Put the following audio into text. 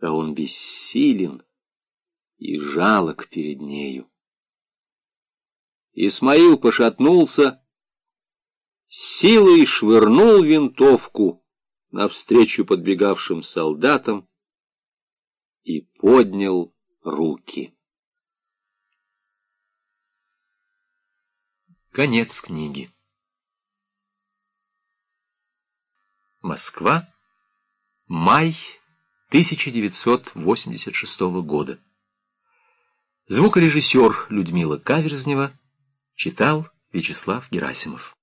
а он бессилен и жалок перед нею. Исмаил пошатнулся, силой швырнул винтовку навстречу подбегавшим солдатам и поднял руки. Конец книги. Москва. Май 1986 года. Звукорежиссер Людмила Каверзнева читал Вячеслав Герасимов.